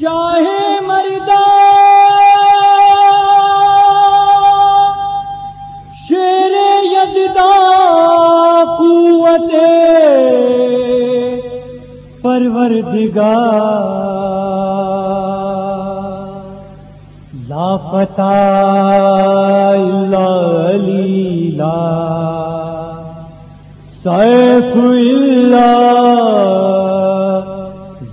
شاہ مردہ۔ شیر یزدا قوت پروردگار۔ لاپتا لیلا سیف اللہ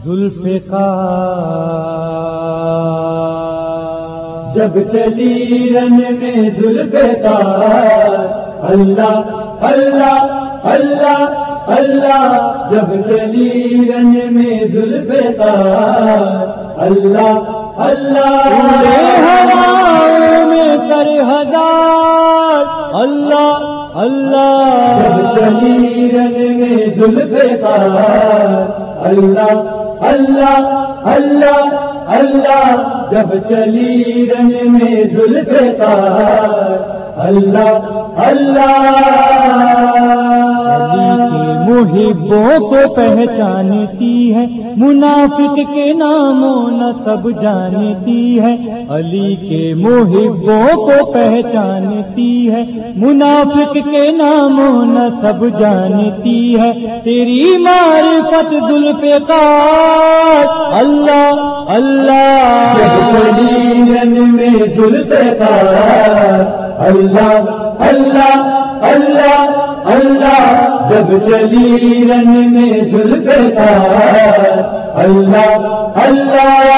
ذوالفقار جب چلی رن میں ذوالفقار اللہ اللہ اللہ اللہ۔ جب چلی رن میں ذوالفقار اللہ اللہ۔ میں کر ہزار۔ اللہ اللہ۔ جب چلی رن میں ذوالفقار اللہ اللہ اللہ اللہ جب چلی رن میں ذوالفقار اللہ اللہ محبوں کو پہچانتی ہے۔ منافق کے ناموں نہ سب جانتی ہے۔ علی کے محبوں کو پہچانتی ہے۔ منافق کے ناموں نہ سب جانتی ہے۔ تیری معرفت ذوالفقار۔ اللہ اللہ۔ اللہ اللہ اللہ۔ اللہ جب چلی رن میں جھلکتا اللہ اللہ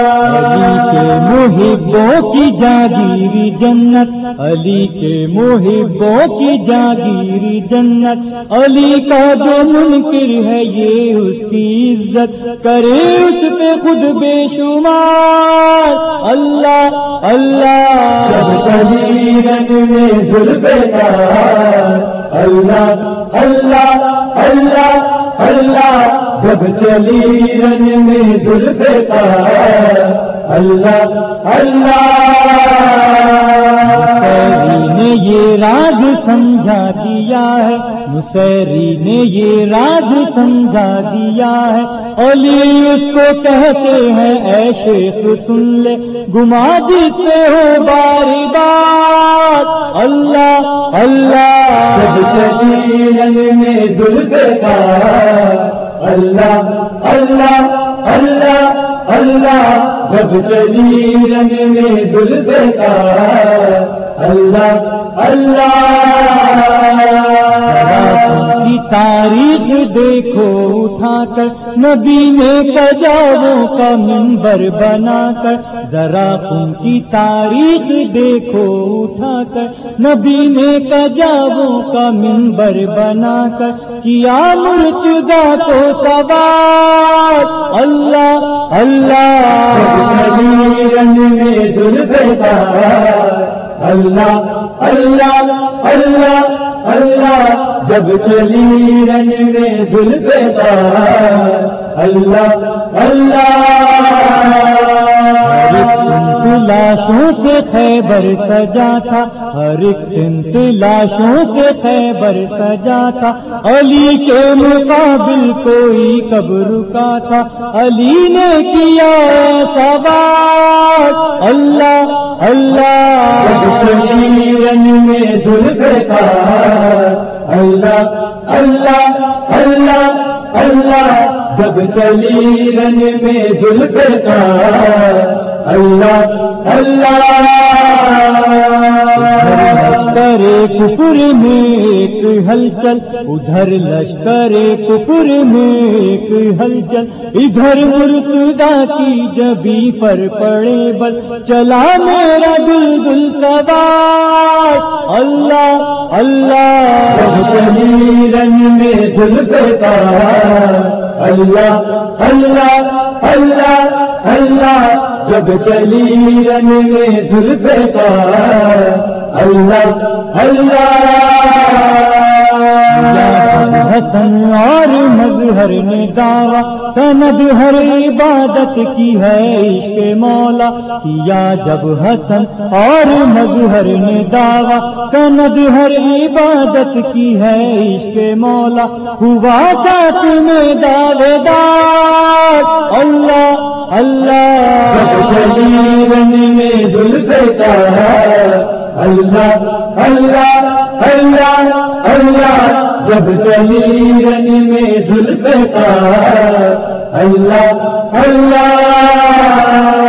علی کے محبوں کی جاگیری جنت علی کے محبوں کی جاگیری جنت۔ علی کا جو منکر ہے یہ اس کی عزت کرے اس پہ خود بے شمار۔ اللہ اللہ۔ میں اللہ اللہ اللہ۔ اللہ جب چلی رن میں ذوالفقار اللہ اللہ۔ دیا ہے۔ مسری نے یہ راز سمجھا دیا ہے۔ علی اس کو کہتے ہیں، اے شیخ سن لے۔ گما دیتے ہو باری بار۔ اللہ اللہ۔ جب چلی رن میں ذوالفقار اللہ اللہ اللہ اللہ۔ جب چلی رنگ میں ذوالفقار اللہ اللہ۔ تاریخ دیکھو اٹھا کر، نبی نے کجاووں کا منبر بنا کر، ذرا ان کی تاریخ دیکھو اٹھا کر، نبی نے کجاووں کا منبر بنا کر، کیا مرتدہ تو سوار اللہ اللہ۔ رنگ میں ذوالفقار اللہ اللہ اللہ اللہ، جب چلی رن میں ذوالفقار اللہ اللہ. لاشوں سے خیبر سجا تھا، ہر ایک سنت لاشوں سے خیبر سجا تھا. علی کے مقابل کوئی کب رکا تھا، علی نے کیا سوال، اللہ اللہ رن میں ذوالفقار اللہ اللہ اللہ اللہ جب چلی رن میں ذوالفقار اللہ اللہ کفر میں ایک ہلچل، ادھر لشکر کفر میں ایک ہلچل، ادھر مرتدا کی جبی پر پڑے بل، چلا میرا دل دل سوار۔ اللہ اللہ چلی رن میں ذوالفقار اللہ اللہ اللہ اللہ، جب چلی رن میں ذوالفقار اللہ اللہ حسن اور مظہر نے دعوی، سند ہر عبادت کی ہے عشق مولا۔ کیا جب حسن اور مظہر نے دعوی، سند ہر عبادت کی ہے عشق مولا۔ ہوا ساتھ میں دعوے دار۔ اللہ اللہ۔ میں دل دیتا اللہ اللہ اللہ اللہ جب شریرن میں دل دیتا اللہ اللہ